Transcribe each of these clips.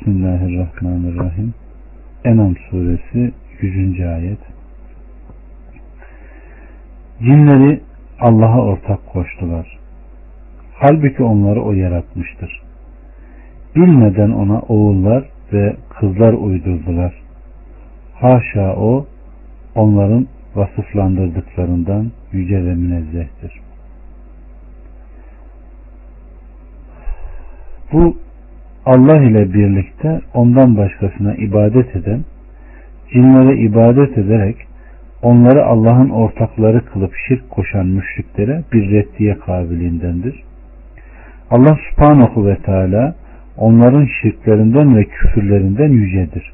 Bismillahirrahmanirrahim. Enam suresi 100. ayet. Cinleri Allah'a ortak koştular. Halbuki onları o yaratmıştır. Bilmeden ona oğullar ve kızlar uydurdular. Haşa o onların vasıflandırdıklarından yüce ve münezzehtir. Bu Allah ile birlikte ondan başkasına ibadet eden, cinlere ibadet ederek onları Allah'ın ortakları kılıp şirk koşan müşriklere bir reddiye kabiliğindendir. Allah subhanahu ve teala onların şirklerinden ve küfürlerinden yücedir.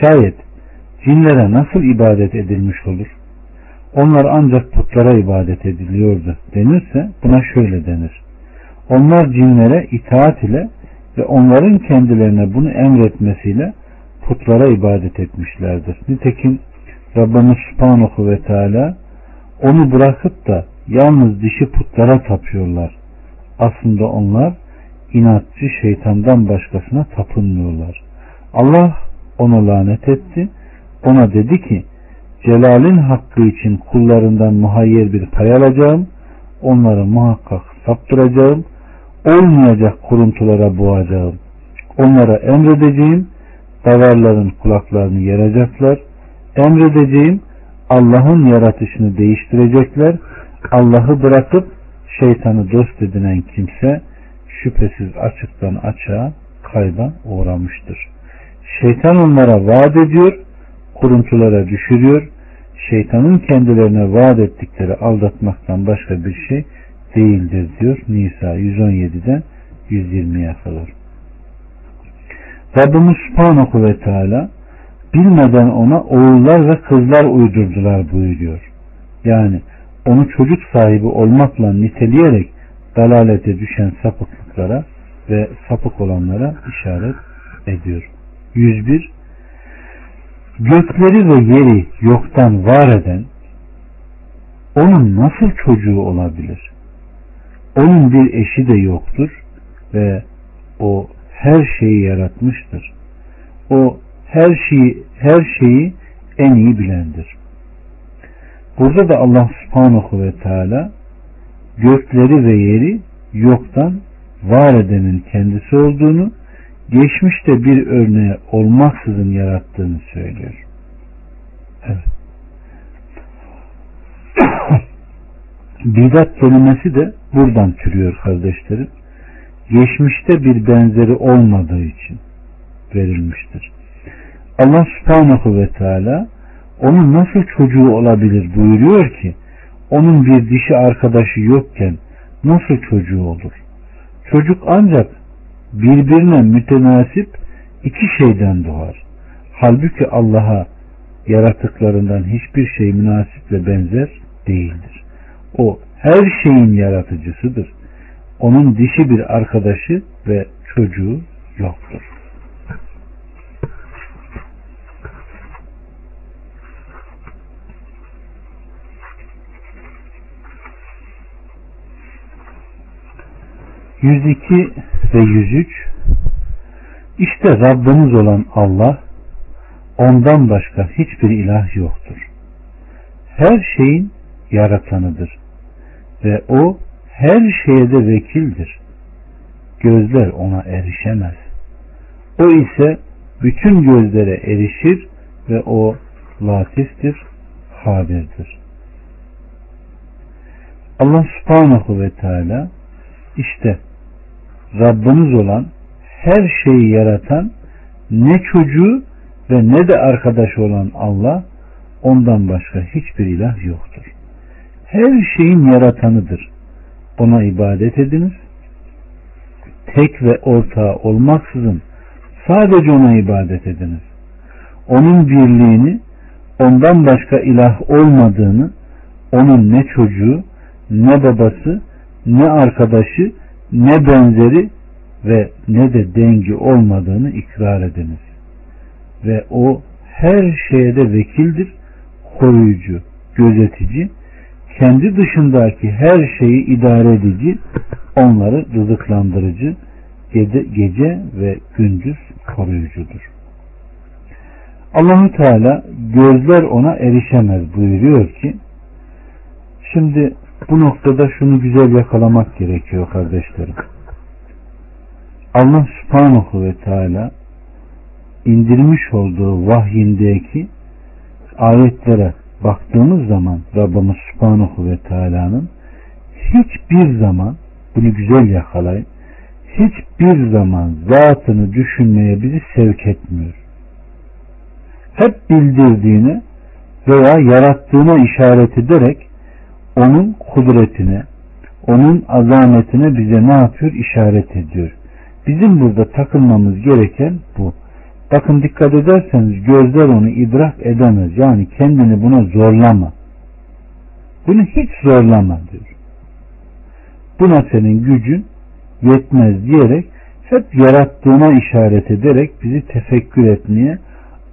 Şayet cinlere nasıl ibadet edilmiş olur? Onlar ancak putlara ibadet ediliyordu denirse buna şöyle denir. Onlar cinlere itaat ile ve onların kendilerine bunu emretmesiyle putlara ibadet etmişlerdir. Nitekim Rabbimiz Subhanahu ve Teala onu bırakıp da yalnız dişi putlara tapıyorlar. Aslında onlar inatçı şeytandan başkasına tapınmıyorlar. Allah onu lanet etti. Ona dedi ki Celal'in hakkı için kullarından muhayyer bir pay alacağım. Onları muhakkak saptıracağım olmayacak kuruntulara boğacağım. Onlara emredeceğim, davarların kulaklarını yaracaklar. Emredeceğim, Allah'ın yaratışını değiştirecekler. Allah'ı bırakıp şeytanı dost edinen kimse şüphesiz açıktan açığa kayba uğramıştır. Şeytan onlara vaat ediyor, kuruntulara düşürüyor. Şeytanın kendilerine vaat ettikleri aldatmaktan başka bir şey değildir diyor Nisa 117'den 120'ye kadar. Rabbimiz Subhanahu ve Teala bilmeden ona oğullar ve kızlar uydurdular buyuruyor. Yani onu çocuk sahibi olmakla niteleyerek dalalete düşen sapıklıklara ve sapık olanlara işaret ediyor. 101 Gökleri ve yeri yoktan var eden onun nasıl çocuğu olabilir? Onun bir eşi de yoktur ve o her şeyi yaratmıştır. O her şeyi her şeyi en iyi bilendir. Burada da Allah subhanahu ve teala gökleri ve yeri yoktan var edenin kendisi olduğunu, geçmişte bir örneğe olmaksızın yarattığını söylüyor. Evet. Bidat kelimesi de buradan türüyor kardeşlerim. Geçmişte bir benzeri olmadığı için verilmiştir. Allah subhanahu ve teala onun nasıl çocuğu olabilir buyuruyor ki onun bir dişi arkadaşı yokken nasıl çocuğu olur? Çocuk ancak birbirine mütenasip iki şeyden doğar. Halbuki Allah'a yaratıklarından hiçbir şey münasip ve benzer değildir. O her şeyin yaratıcısıdır. Onun dişi bir arkadaşı ve çocuğu yoktur. Yüz iki ve yüz üç İşte Rabbimiz olan Allah ondan başka hiçbir ilah yoktur. Her şeyin yaratanıdır ve o her şeye de vekildir. Gözler ona erişemez. O ise bütün gözlere erişir ve o latiftir, habirdir. Allah subhanahu ve teala işte Rabbiniz olan her şeyi yaratan ne çocuğu ve ne de arkadaş olan Allah ondan başka hiçbir ilah yoktur her şeyin yaratanıdır. Ona ibadet ediniz. Tek ve ortağı olmaksızın sadece ona ibadet ediniz. Onun birliğini, ondan başka ilah olmadığını, onun ne çocuğu, ne babası, ne arkadaşı, ne benzeri ve ne de dengi olmadığını ikrar ediniz. Ve o her şeye de vekildir, koruyucu, gözetici, kendi dışındaki her şeyi idare edici, onları rızıklandırıcı, gece, ve gündüz koruyucudur. Allahu Teala gözler ona erişemez buyuruyor ki şimdi bu noktada şunu güzel yakalamak gerekiyor kardeşlerim. Allah subhanahu ve teala indirmiş olduğu vahyindeki ayetlere baktığımız zaman Rabbimiz subhanahu ve teala'nın hiçbir zaman bunu güzel yakalayın hiçbir zaman zatını düşünmeye bizi sevk etmiyor. Hep bildirdiğini veya yarattığına işaret ederek onun kudretine, onun azametine bize ne yapıyor? işaret ediyor. Bizim burada takılmamız gereken bu. Bakın dikkat ederseniz gözler onu idrak edemez. Yani kendini buna zorlama. Bunu hiç zorlama diyor. Buna senin gücün yetmez diyerek hep yarattığına işaret ederek bizi tefekkür etmeye,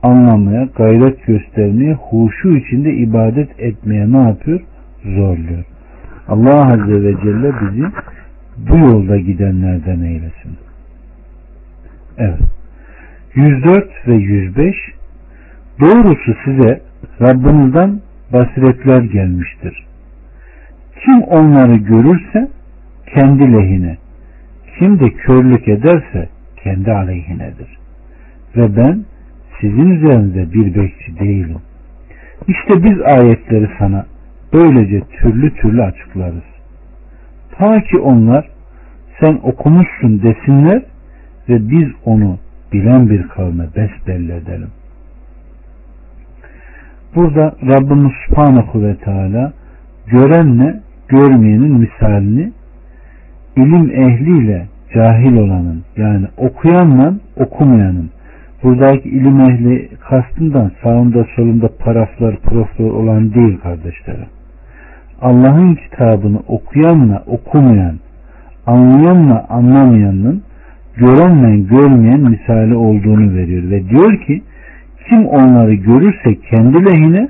anlamaya, gayret göstermeye, huşu içinde ibadet etmeye ne yapıyor? Zorluyor. Allah Azze ve Celle bizi bu yolda gidenlerden eylesin. Evet. 104 ve 105 Doğrusu size Rabbinizden basiretler gelmiştir. Kim onları görürse kendi lehine, kim de körlük ederse kendi aleyhinedir. Ve ben sizin üzerinde bir bekçi değilim. İşte biz ayetleri sana böylece türlü türlü açıklarız. Ta ki onlar sen okumuşsun desinler ve biz onu bilen bir kavme besbelli edelim. Burada Rabbimiz Subhanahu ve Teala görenle görmeyenin misalini ilim ehliyle cahil olanın yani okuyanla okumayanın buradaki ilim ehli kastından sağında solunda paraflar profesör olan değil kardeşlerim. Allah'ın kitabını okuyanla okumayan, anlayanla anlamayanın görenle görmeyen misali olduğunu veriyor ve diyor ki kim onları görürse kendi lehine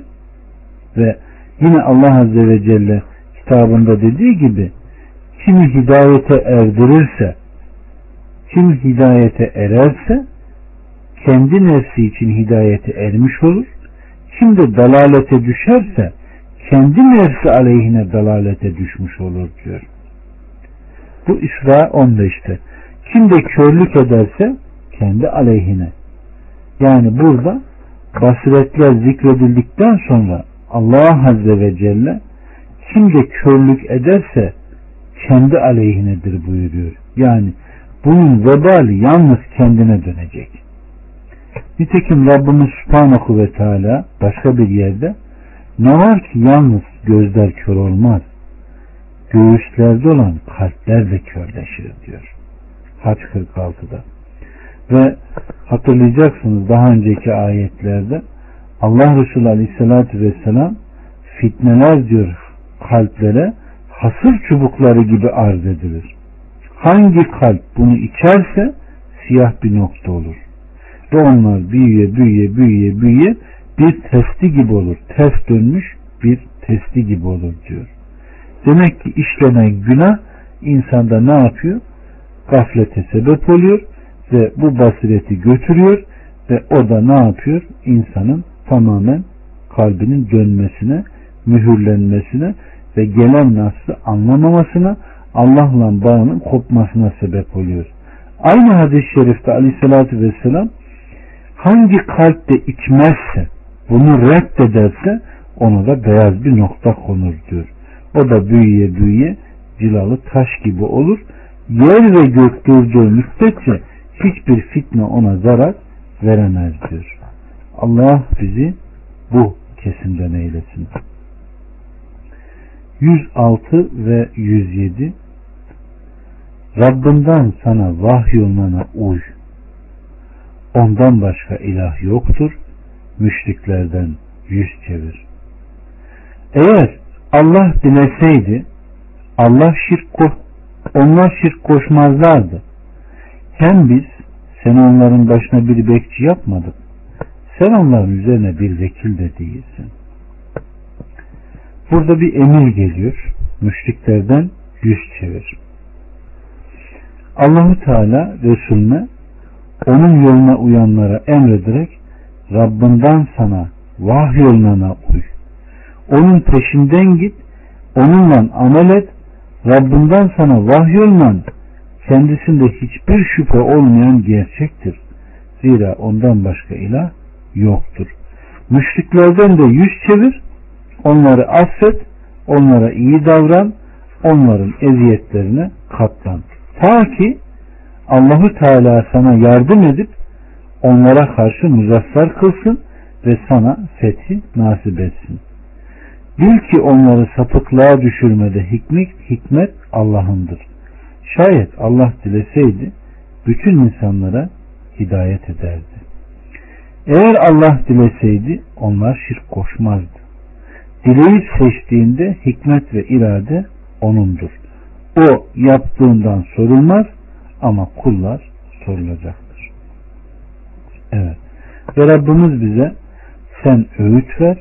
ve yine Allah Azze ve Celle kitabında dediği gibi kimi hidayete erdirirse kim hidayete ererse kendi nefsi için hidayete ermiş olur. Kim de dalalete düşerse kendi nefsi aleyhine dalalete düşmüş olur diyor. Bu İsra 15'te. Kim de körlük ederse kendi aleyhine. Yani burada basiretler zikredildikten sonra Allah Azze ve Celle kim de körlük ederse kendi aleyhinedir buyuruyor. Yani bunun vebali yalnız kendine dönecek. Nitekim Rabbimiz Subhanahu ve Teala başka bir yerde ne var ki yalnız gözler kör olmaz. Göğüslerde olan kalpler de körleşir diyor. Haç 46'da. Ve hatırlayacaksınız daha önceki ayetlerde Allah Resulü Aleyhisselatü Vesselam fitneler diyor kalplere hasır çubukları gibi arz edilir. Hangi kalp bunu içerse siyah bir nokta olur. Ve onlar büyüye büyüye büyüye büyüye bir testi gibi olur. Ters dönmüş bir testi gibi olur diyor. Demek ki işlenen günah insanda ne yapıyor? Gaflete sebep oluyor ve bu basireti götürüyor ve o da ne yapıyor? İnsanın tamamen kalbinin dönmesine, mühürlenmesine ve gelen nasıl anlamamasına Allah'la bağının kopmasına sebep oluyor. Aynı hadis-i şerifte aleyhissalatü vesselam hangi kalpte içmezse bunu reddederse ona da beyaz bir nokta konur diyor. O da büyüye büyüye cilalı taş gibi olur. Yer ve gök durduğu müddetçe hiçbir fitne ona zarar veremez diyor. Allah bizi bu kesimden eylesin. 106 ve 107 Rabbinden sana vahyolunana uy. Ondan başka ilah yoktur. Müşriklerden yüz çevir. Eğer Allah dileseydi Allah şirk onlar şirk koşmazlardı. Hem biz sen onların başına bir bekçi yapmadık. Sen onların üzerine bir vekil de değilsin. Burada bir emir geliyor. Müşriklerden yüz çevir. Allahu Teala Resulüne onun yoluna uyanlara emrederek Rabbinden sana vahyolunana uy. Onun peşinden git, onunla amel et, Rabbinden sana vahyolunan kendisinde hiçbir şüphe olmayan gerçektir. Zira ondan başka ilah yoktur. Müşriklerden de yüz çevir, onları affet, onlara iyi davran, onların eziyetlerine katlan. Ta ki Allahu Teala sana yardım edip onlara karşı muzaffer kılsın ve sana fethi nasip etsin. Bil ki onları sapıklığa düşürmede hikmet, hikmet Allah'ındır. Şayet Allah dileseydi bütün insanlara hidayet ederdi. Eğer Allah dileseydi onlar şirk koşmazdı. Dileyip seçtiğinde hikmet ve irade O'nundur. O yaptığından sorulmaz ama kullar sorulacaktır. Evet. Ve Rabbimiz bize sen öğüt ver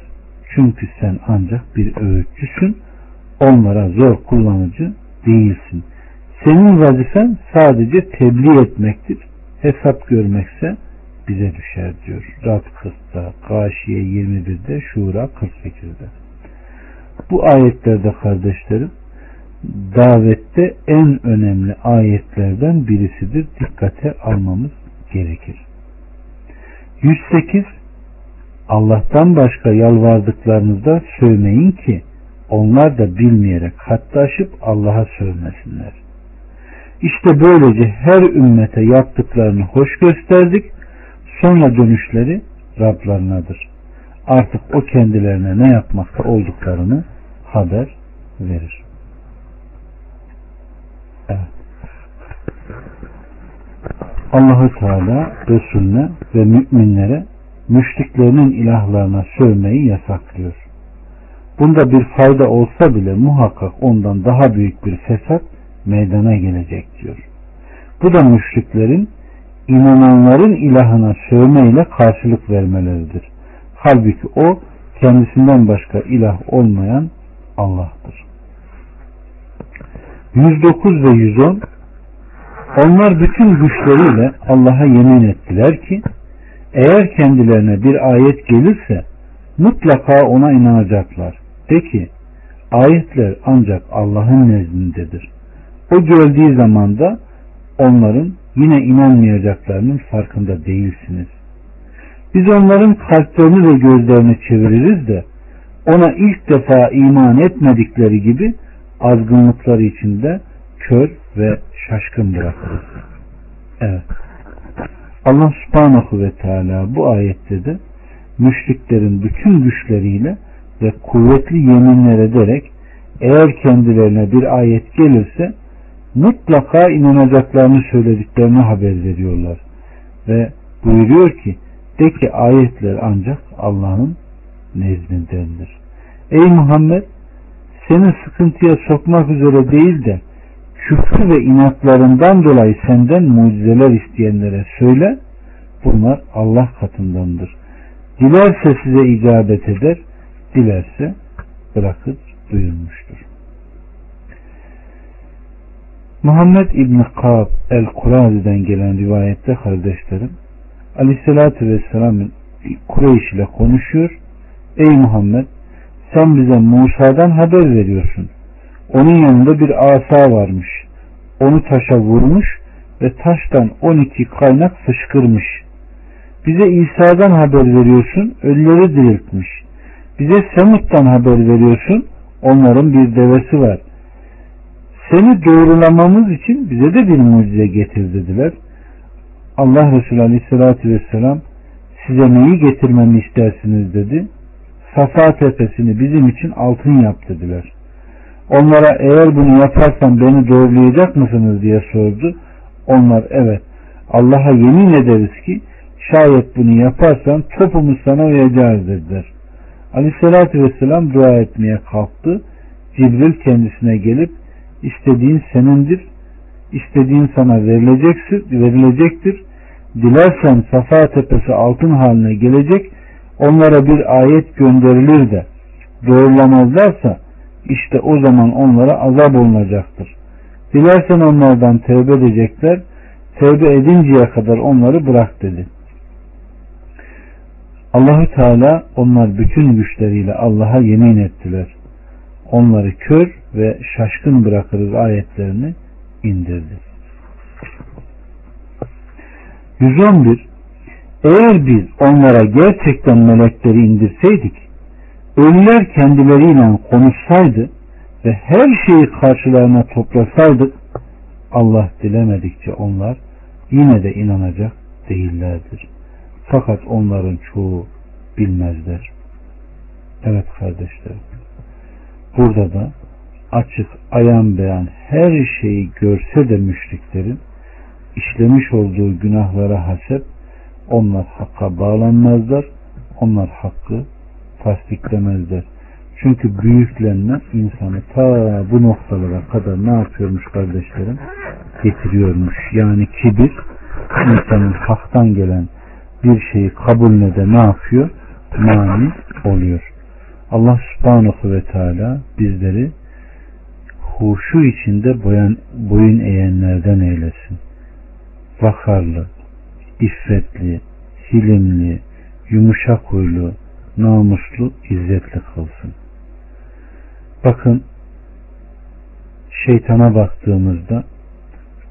çünkü sen ancak bir öğütçüsün. Onlara zor kullanıcı değilsin. Senin vazifen sadece tebliğ etmektir. Hesap görmekse bize düşer diyor. Rad 40'da, Gâşiye 21'de, Şura 48'de. Bu ayetlerde kardeşlerim davette en önemli ayetlerden birisidir. Dikkate almamız gerekir. 108 Allah'tan başka yalvardıklarınızda sövmeyin ki onlar da bilmeyerek hatta aşıp Allah'a sövmesinler. İşte böylece her ümmete yaptıklarını hoş gösterdik. Sonra dönüşleri Rablarınadır. Artık o kendilerine ne yapmakta olduklarını haber verir. Evet. Allahu Teala Resulüne ve müminlere müşriklerinin ilahlarına sövmeyi yasaklıyor. Bunda bir fayda olsa bile muhakkak ondan daha büyük bir fesat meydana gelecek diyor. Bu da müşriklerin inananların ilahına sövmeyle karşılık vermeleridir. Halbuki o kendisinden başka ilah olmayan Allah'tır. 109 ve 110 Onlar bütün güçleriyle Allah'a yemin ettiler ki eğer kendilerine bir ayet gelirse mutlaka ona inanacaklar. De ki ayetler ancak Allah'ın nezdindedir. O geldiği zaman da onların yine inanmayacaklarının farkında değilsiniz. Biz onların kalplerini ve gözlerini çeviririz de ona ilk defa iman etmedikleri gibi azgınlıkları içinde kör ve şaşkın bırakırız. Evet. Allah subhanahu ve teala bu ayette de müşriklerin bütün güçleriyle ve kuvvetli yeminler ederek eğer kendilerine bir ayet gelirse mutlaka inanacaklarını söylediklerini haber veriyorlar. Ve buyuruyor ki de ki ayetler ancak Allah'ın nezdindendir. Ey Muhammed seni sıkıntıya sokmak üzere değil de küfür ve inatlarından dolayı senden mucizeler isteyenlere söyle bunlar Allah katındandır. Dilerse size icabet eder, dilerse bırakır buyurmuştur. Muhammed İbni Kab el-Kurazi'den gelen rivayette kardeşlerim Aleyhisselatü Vesselam'ın Kureyş ile konuşuyor. Ey Muhammed sen bize Musa'dan haber veriyorsun. Onun yanında bir asa varmış. Onu taşa vurmuş ve taştan 12 kaynak fışkırmış. Bize İsa'dan haber veriyorsun, ölüleri diriltmiş. Bize Semut'tan haber veriyorsun, onların bir devesi var. Seni doğrulamamız için bize de bir mucize getir dediler. Allah Resulü Aleyhisselatü Vesselam size neyi getirmemi istersiniz dedi. Safa tepesini bizim için altın yap dediler. Onlara eğer bunu yaparsam beni doğrulayacak mısınız diye sordu. Onlar evet Allah'a yemin ederiz ki şayet bunu yaparsan topumuz sana uyacağız dediler. Aleyhissalatü vesselam dua etmeye kalktı. Cibril kendisine gelip istediğin senindir, istediğin sana verilecektir, verilecektir. Dilersen Safa tepesi altın haline gelecek, onlara bir ayet gönderilir de doğrulamazlarsa işte o zaman onlara azap olunacaktır. Dilersen onlardan tevbe edecekler. Tevbe edinceye kadar onları bırak dedi. Allahü Teala onlar bütün güçleriyle Allah'a yemin ettiler. Onları kör ve şaşkın bırakırız ayetlerini indirdi. 111 Eğer biz onlara gerçekten melekleri indirseydik ölüler kendileriyle konuşsaydı ve her şeyi karşılarına toplasaydık Allah dilemedikçe onlar yine de inanacak değillerdir. Fakat onların çoğu bilmezler. Evet kardeşlerim. Burada da açık ayan beyan her şeyi görse de müşriklerin işlemiş olduğu günahlara hasep onlar hakka bağlanmazlar. Onlar hakkı tasdiklemezler. Çünkü büyüklenme insanı ta bu noktalara kadar ne yapıyormuş kardeşlerim? Getiriyormuş. Yani kibir insanın haktan gelen bir şeyi kabulüne de ne yapıyor? Mani oluyor. Allah subhanahu ve teala bizleri huşu içinde boyan, boyun eğenlerden eylesin. Vakarlı, iffetli, hilimli, yumuşak huylu, namuslu, izzetli kılsın. Bakın şeytana baktığımızda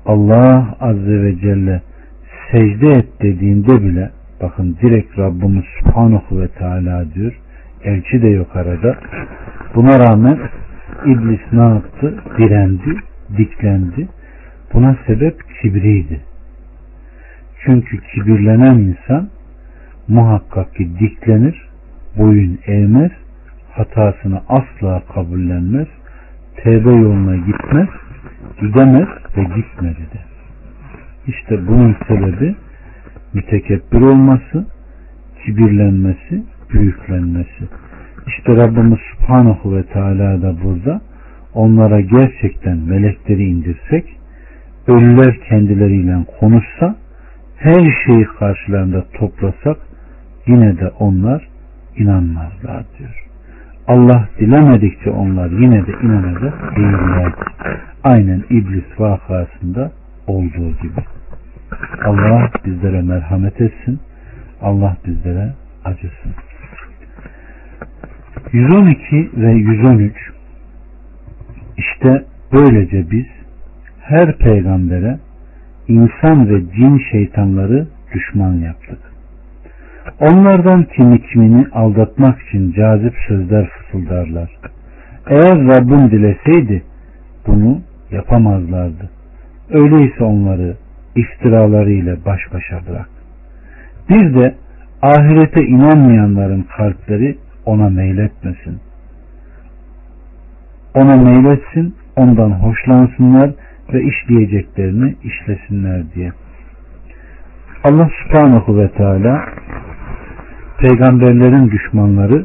Allah Azze ve Celle secde et dediğinde bile bakın direkt Rabbimiz Subhanahu ve Teala diyor elçi de yok arada buna rağmen iblis ne yaptı? Direndi, diklendi. Buna sebep kibriydi. Çünkü kibirlenen insan muhakkak ki diklenir, boyun eğmez, hatasını asla kabullenmez, tevbe yoluna gitmez, gidemez ve gitmedi de. İşte bunun sebebi mütekebbir olması, kibirlenmesi, büyüklenmesi. İşte Rabbimiz Subhanahu ve Teala da burada onlara gerçekten melekleri indirsek, ölüler kendileriyle konuşsa, her şeyi karşılarında toplasak yine de onlar inanmazlar diyor. Allah dilemedikçe onlar yine de inanacak değiller. Aynen iblis vakasında olduğu gibi. Allah bizlere merhamet etsin. Allah bizlere acısın. 112 ve 113 İşte böylece biz her peygambere insan ve cin şeytanları düşman yaptık. Onlardan kimi kimini aldatmak için cazip sözler fısıldarlar. Eğer Rabbim dileseydi bunu yapamazlardı. Öyleyse onları iftiralarıyla baş başa bırak. Bir de ahirete inanmayanların kalpleri ona meyletmesin. Ona meyletsin, ondan hoşlansınlar ve işleyeceklerini işlesinler diye. Allah subhanahu ve teala peygamberlerin düşmanları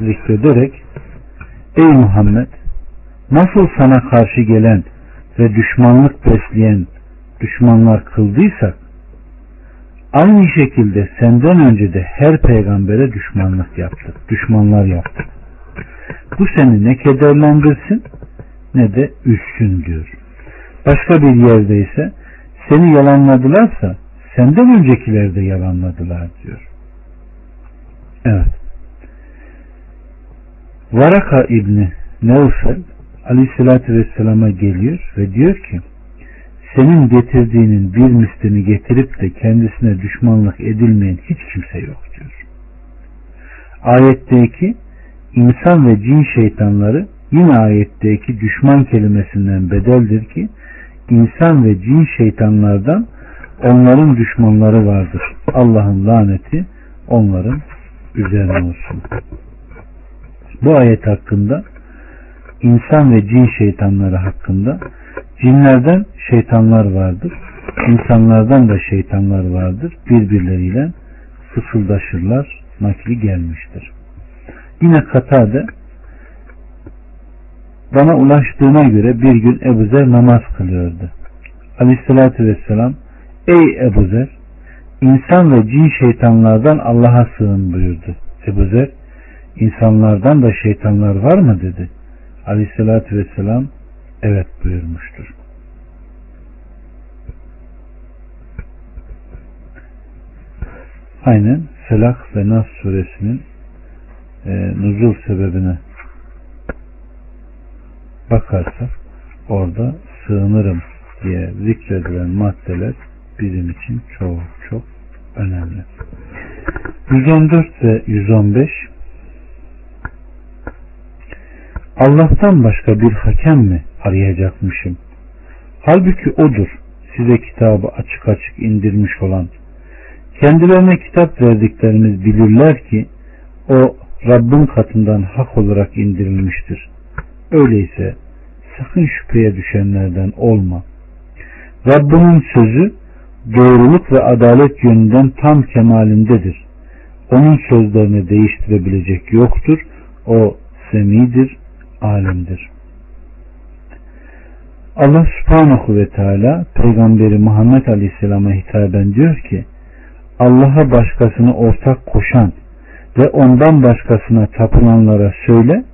zikrederek Ey Muhammed nasıl sana karşı gelen ve düşmanlık besleyen düşmanlar kıldıysak aynı şekilde senden önce de her peygambere düşmanlık yaptık. Düşmanlar yaptık. Bu seni ne kederlendirsin ne de üzsün diyor. Başka bir yerde ise seni yalanladılarsa senden öncekiler de yalanladılar diyor. Evet. Varaka İbni Nevfel Aleyhisselatü Vesselam'a geliyor ve diyor ki senin getirdiğinin bir mislini getirip de kendisine düşmanlık edilmeyen hiç kimse yok diyor. Ayetteki insan ve cin şeytanları yine ayetteki düşman kelimesinden bedeldir ki insan ve cin şeytanlardan onların düşmanları vardır. Allah'ın laneti onların üzerine olsun. Bu ayet hakkında insan ve cin şeytanları hakkında cinlerden şeytanlar vardır. insanlardan da şeytanlar vardır. Birbirleriyle fısıldaşırlar. Nakli gelmiştir. Yine Katade bana ulaştığına göre bir gün Ebu Zer namaz kılıyordu. Aleyhissalatü vesselam Ey Ebu Zer insan ve cin şeytanlardan Allah'a sığın buyurdu. Ebu Zer insanlardan da şeytanlar var mı dedi. Aleyhissalatü vesselam evet buyurmuştur. Aynen Felak ve Nas suresinin e, nuzul sebebine bakarsak orada sığınırım diye zikredilen maddeler bizim için çok çok önemli. 114 ve 115 Allah'tan başka bir hakem mi arayacakmışım? Halbuki odur size kitabı açık açık indirmiş olan. Kendilerine kitap verdiklerimiz bilirler ki o Rabbin katından hak olarak indirilmiştir. Öyleyse sakın şüpheye düşenlerden olma. Rabbinin sözü doğruluk ve adalet yönünden tam kemalindedir. Onun sözlerini değiştirebilecek yoktur. O semidir, alimdir. Allah subhanahu ve teala peygamberi Muhammed aleyhisselama hitaben diyor ki Allah'a başkasını ortak koşan ve ondan başkasına tapınanlara söyle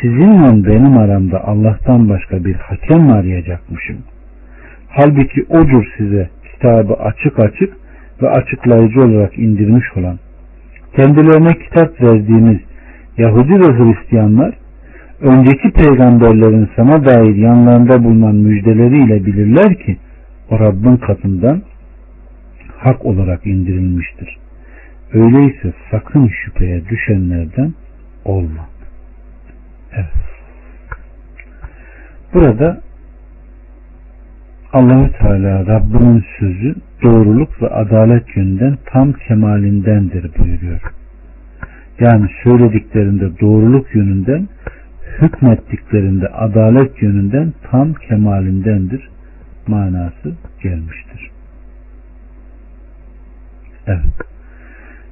sizinle benim aramda Allah'tan başka bir hakem mi arayacakmışım? Halbuki odur size kitabı açık açık ve açıklayıcı olarak indirmiş olan. Kendilerine kitap verdiğimiz Yahudi ve Hristiyanlar önceki peygamberlerin sana dair yanlarında bulunan müjdeleriyle bilirler ki o Rabbin katından hak olarak indirilmiştir. Öyleyse sakın şüpheye düşenlerden olma. Evet. Burada Allahü Teala Rabbinin sözü doğruluk ve adalet yönünden tam kemalindendir buyuruyor. Yani söylediklerinde doğruluk yönünden hükmettiklerinde adalet yönünden tam kemalindendir manası gelmiştir. Evet.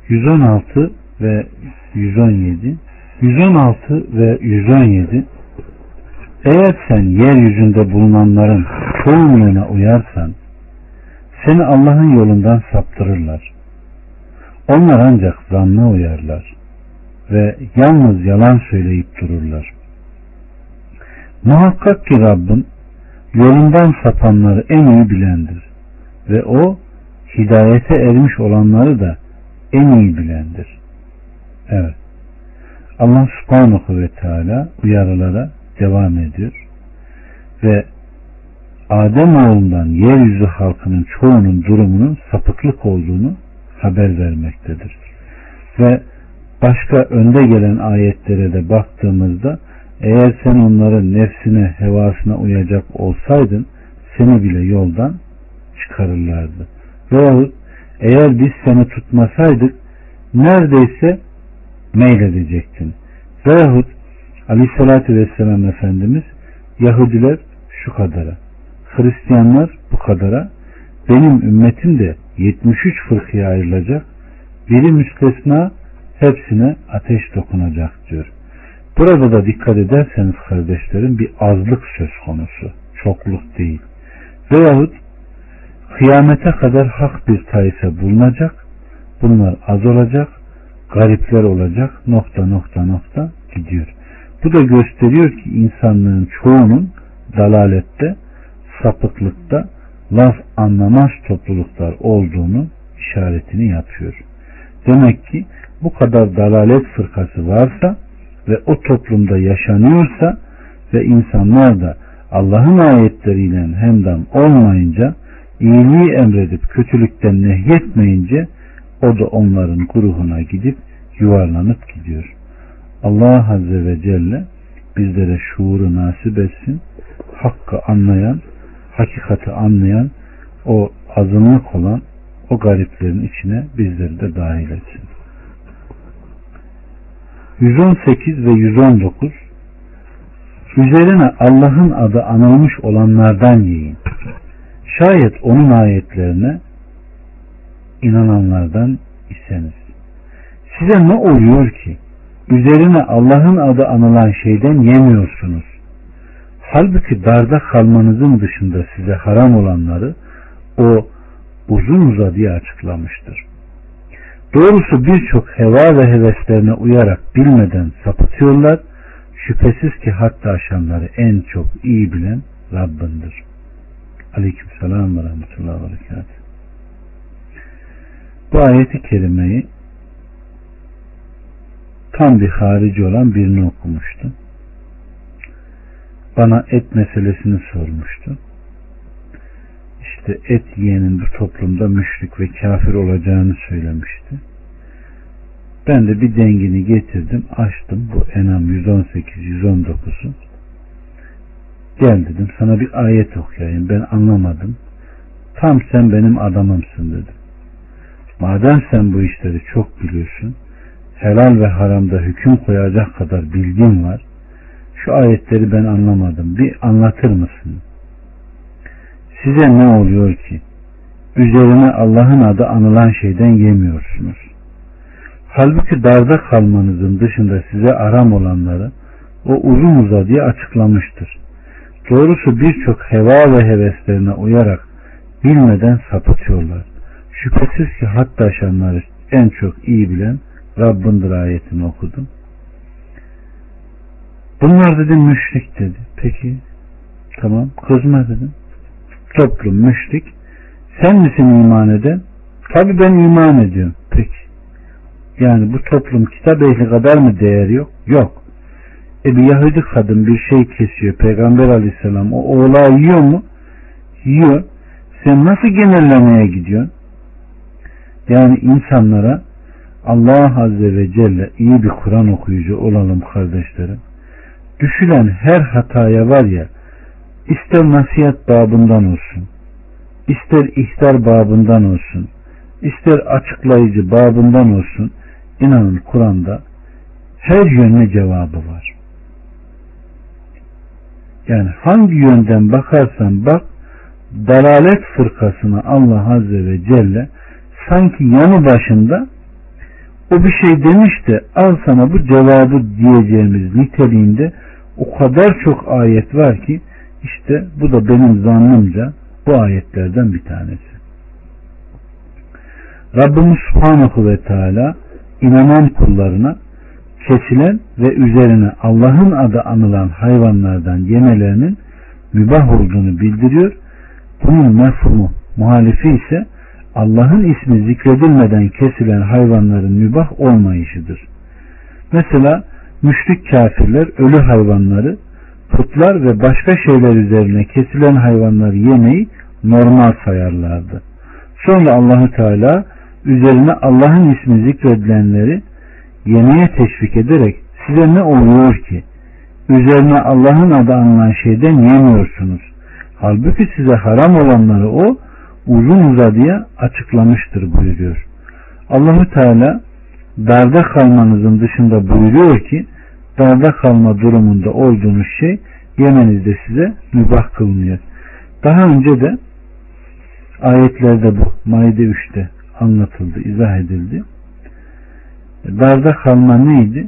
116 ve 117 116 ve 117 Eğer sen yeryüzünde bulunanların çoğunluğuna uyarsan seni Allah'ın yolundan saptırırlar. Onlar ancak zanna uyarlar ve yalnız yalan söyleyip dururlar. Muhakkak ki Rabbin yolundan sapanları en iyi bilendir ve o hidayete ermiş olanları da en iyi bilendir. Evet. Allah subhanahu ve teala uyarılara devam ediyor ve Adem oğlundan yeryüzü halkının çoğunun durumunun sapıklık olduğunu haber vermektedir. Ve başka önde gelen ayetlere de baktığımızda eğer sen onların nefsine, hevasına uyacak olsaydın seni bile yoldan çıkarırlardı. Veyahut eğer biz seni tutmasaydık neredeyse meyledecektin. Veyahut Aleyhisselatü Vesselam Efendimiz Yahudiler şu kadara, Hristiyanlar bu kadara, benim ümmetim de 73 fırkıya ayrılacak, biri müstesna hepsine ateş dokunacak diyor. Burada da dikkat ederseniz kardeşlerim bir azlık söz konusu. Çokluk değil. Veyahut kıyamete kadar hak bir taife bulunacak. Bunlar az olacak. Garipler olacak. Nokta nokta nokta gidiyor. Bu da gösteriyor ki insanlığın çoğunun dalalette, sapıklıkta, laf anlamaz topluluklar olduğunu işaretini yapıyor. Demek ki bu kadar dalalet fırkası varsa ve o toplumda yaşanıyorsa ve insanlar da Allah'ın ayetleriyle hemdam olmayınca iyiliği emredip kötülükten nehyetmeyince o da onların gruhuna gidip yuvarlanıp gidiyor. Allah Azze ve Celle bizlere şuuru nasip etsin. Hakkı anlayan, hakikati anlayan, o azınlık olan o gariplerin içine bizleri de dahil etsin. 118 ve 119 Üzerine Allah'ın adı anılmış olanlardan yiyin. Şayet onun ayetlerine inananlardan iseniz. Size ne oluyor ki? Üzerine Allah'ın adı anılan şeyden yemiyorsunuz. Halbuki darda kalmanızın dışında size haram olanları o uzun uzadıya açıklamıştır. Doğrusu birçok heva ve heveslerine uyarak bilmeden sapıtıyorlar. Şüphesiz ki hatta aşanları en çok iyi bilen Rabbindir. Aleyküm selam ve rahmetullahi ve berekatuhu. Bu ayeti kerimeyi tam bir harici olan birini okumuştu. Bana et meselesini sormuştu. İşte et yiyenin bu toplumda müşrik ve kafir olacağını söylemişti. Ben de bir dengini getirdim, açtım bu Enam 118-119'u. Gel dedim sana bir ayet okuyayım ben anlamadım. Tam sen benim adamımsın dedim. Madem sen bu işleri çok biliyorsun, helal ve haramda hüküm koyacak kadar bilgin var. Şu ayetleri ben anlamadım. Bir anlatır mısın? Size ne oluyor ki? Üzerine Allah'ın adı anılan şeyden yemiyorsunuz. Halbuki darda kalmanızın dışında size aram olanları o uzun uzadıya açıklamıştır. Doğrusu birçok heva ve heveslerine uyarak bilmeden sapıtıyorlar. Şüphesiz ki hatta aşanları en çok iyi bilen Rabbindir ayetini okudum. Bunlar dedim müşrik dedi. Peki tamam kızma dedim. Toplum müşrik. Sen misin iman eden? Tabi ben iman ediyorum. Peki. Yani bu toplum kitap ehli kadar mı değer yok? Yok. E bir Yahudi kadın bir şey kesiyor. Peygamber aleyhisselam o oğlağı yiyor mu? Yiyor. Sen nasıl genellemeye gidiyorsun? Yani insanlara Allah Azze ve Celle iyi bir Kur'an okuyucu olalım kardeşlerim. Düşülen her hataya var ya ister nasihat babından olsun, ister ihtar babından olsun, ister açıklayıcı babından olsun inanın Kur'an'da her yönlü cevabı var. Yani hangi yönden bakarsan bak dalalet fırkasına Allah Azze ve Celle sanki yanı başında o bir şey demiş de al sana bu cevabı diyeceğimiz niteliğinde o kadar çok ayet var ki işte bu da benim zannımca bu ayetlerden bir tanesi. Rabbimiz Subhanahu ve Teala inanan kullarına kesilen ve üzerine Allah'ın adı anılan hayvanlardan yemelerinin mübah olduğunu bildiriyor. Bunun mefhumu muhalifi ise Allah'ın ismi zikredilmeden kesilen hayvanların mübah olmayışıdır. Mesela müşrik kafirler ölü hayvanları, putlar ve başka şeyler üzerine kesilen hayvanları yemeyi normal sayarlardı. Sonra Allahü Teala üzerine Allah'ın ismi zikredilenleri yemeye teşvik ederek size ne oluyor ki? Üzerine Allah'ın adı anılan şeyden yemiyorsunuz. Halbuki size haram olanları o uzun uzadıya açıklamıştır buyuruyor. Allahü Teala darda kalmanızın dışında buyuruyor ki darda kalma durumunda olduğunuz şey yemenizde size mübah kılmıyor. Daha önce de ayetlerde bu Maide 3'te anlatıldı, izah edildi. Darda kalma neydi?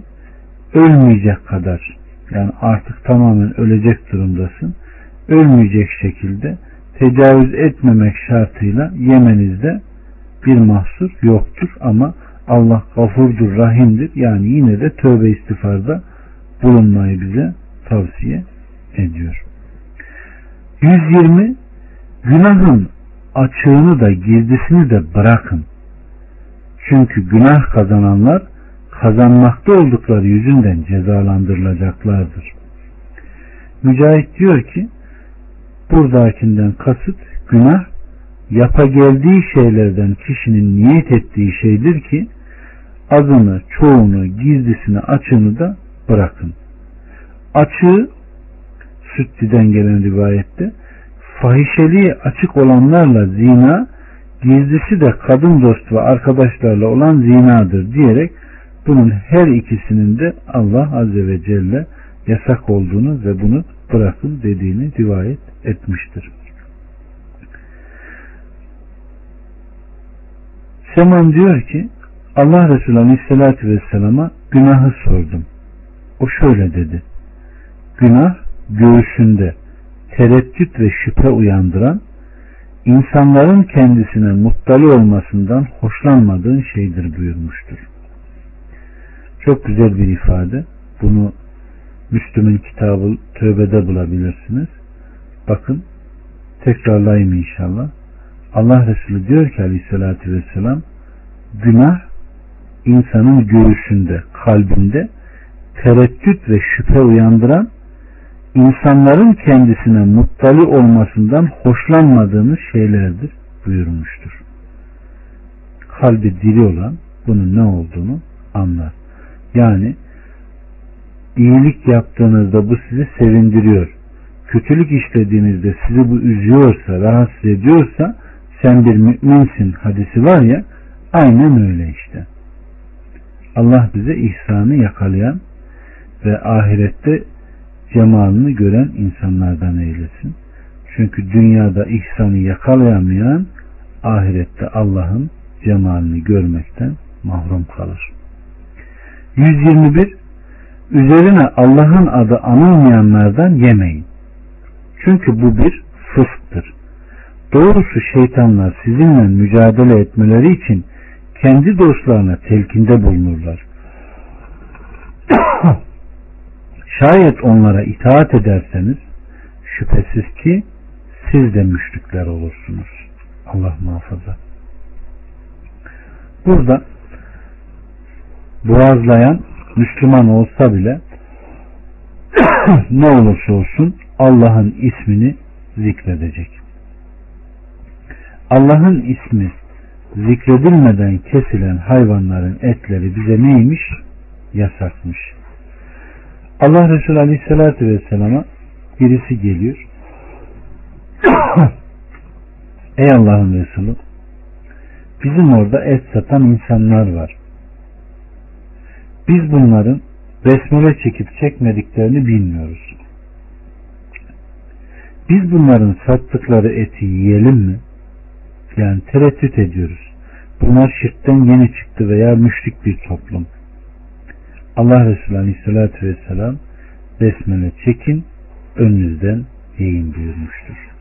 Ölmeyecek kadar yani artık tamamen ölecek durumdasın. Ölmeyecek şekilde tecavüz etmemek şartıyla yemenizde bir mahsur yoktur ama Allah gafurdur, rahimdir. Yani yine de tövbe istifarda bulunmayı bize tavsiye ediyor. 120 Günahın açığını da girdisini de bırakın. Çünkü günah kazananlar kazanmakta oldukları yüzünden cezalandırılacaklardır. Mücahit diyor ki buradakinden kasıt günah yapa geldiği şeylerden kişinin niyet ettiği şeydir ki azını, çoğunu, gizlisini, açığını da bırakın. Açığı Sütti'den gelen rivayette fahişeliği açık olanlarla zina, gizlisi de kadın dost ve arkadaşlarla olan zinadır diyerek bunun her ikisinin de Allah Azze ve Celle yasak olduğunu ve bunu bırakın dediğini rivayet etmiştir. Seman diyor ki Allah Resulü Aleyhisselatü Vesselam'a günahı sordum. O şöyle dedi. Günah göğsünde tereddüt ve şüphe uyandıran insanların kendisine muttali olmasından hoşlanmadığın şeydir buyurmuştur. Çok güzel bir ifade. Bunu Müslüm'ün kitabı tövbede bulabilirsiniz. Bakın tekrarlayayım inşallah. Allah Resulü diyor ki aleyhissalatü vesselam günah insanın göğsünde, kalbinde tereddüt ve şüphe uyandıran insanların kendisine muttali olmasından hoşlanmadığınız şeylerdir buyurmuştur. Kalbi diri olan bunun ne olduğunu anlar. Yani iyilik yaptığınızda bu sizi sevindiriyor. Kötülük işlediğinizde sizi bu üzüyorsa, rahatsız ediyorsa sen bir müminsin hadisi var ya aynen öyle işte. Allah bize ihsanı yakalayan ve ahirette cemalini gören insanlardan eylesin. Çünkü dünyada ihsanı yakalayamayan ahirette Allah'ın cemalini görmekten mahrum kalır. 121 Üzerine Allah'ın adı anılmayanlardan yemeyin. Çünkü bu bir fısktır. Doğrusu şeytanlar sizinle mücadele etmeleri için kendi dostlarına telkinde bulunurlar. Şayet onlara itaat ederseniz şüphesiz ki siz de müşrikler olursunuz. Allah muhafaza. Burada boğazlayan Müslüman olsa bile ne olursa olsun Allah'ın ismini zikredecek. Allah'ın ismi zikredilmeden kesilen hayvanların etleri bize neymiş? Yasakmış. Allah Resulü Aleyhisselatü Vesselam'a birisi geliyor. Ey Allah'ın Resulü bizim orada et satan insanlar var. Biz bunların besmele çekip çekmediklerini bilmiyoruz. Biz bunların sattıkları eti yiyelim mi? Yani tereddüt ediyoruz. Bunlar şirkten yeni çıktı veya müşrik bir toplum. Allah Resulü Aleyhisselatü Vesselam besmele çekin önünüzden yiyin buyurmuştur.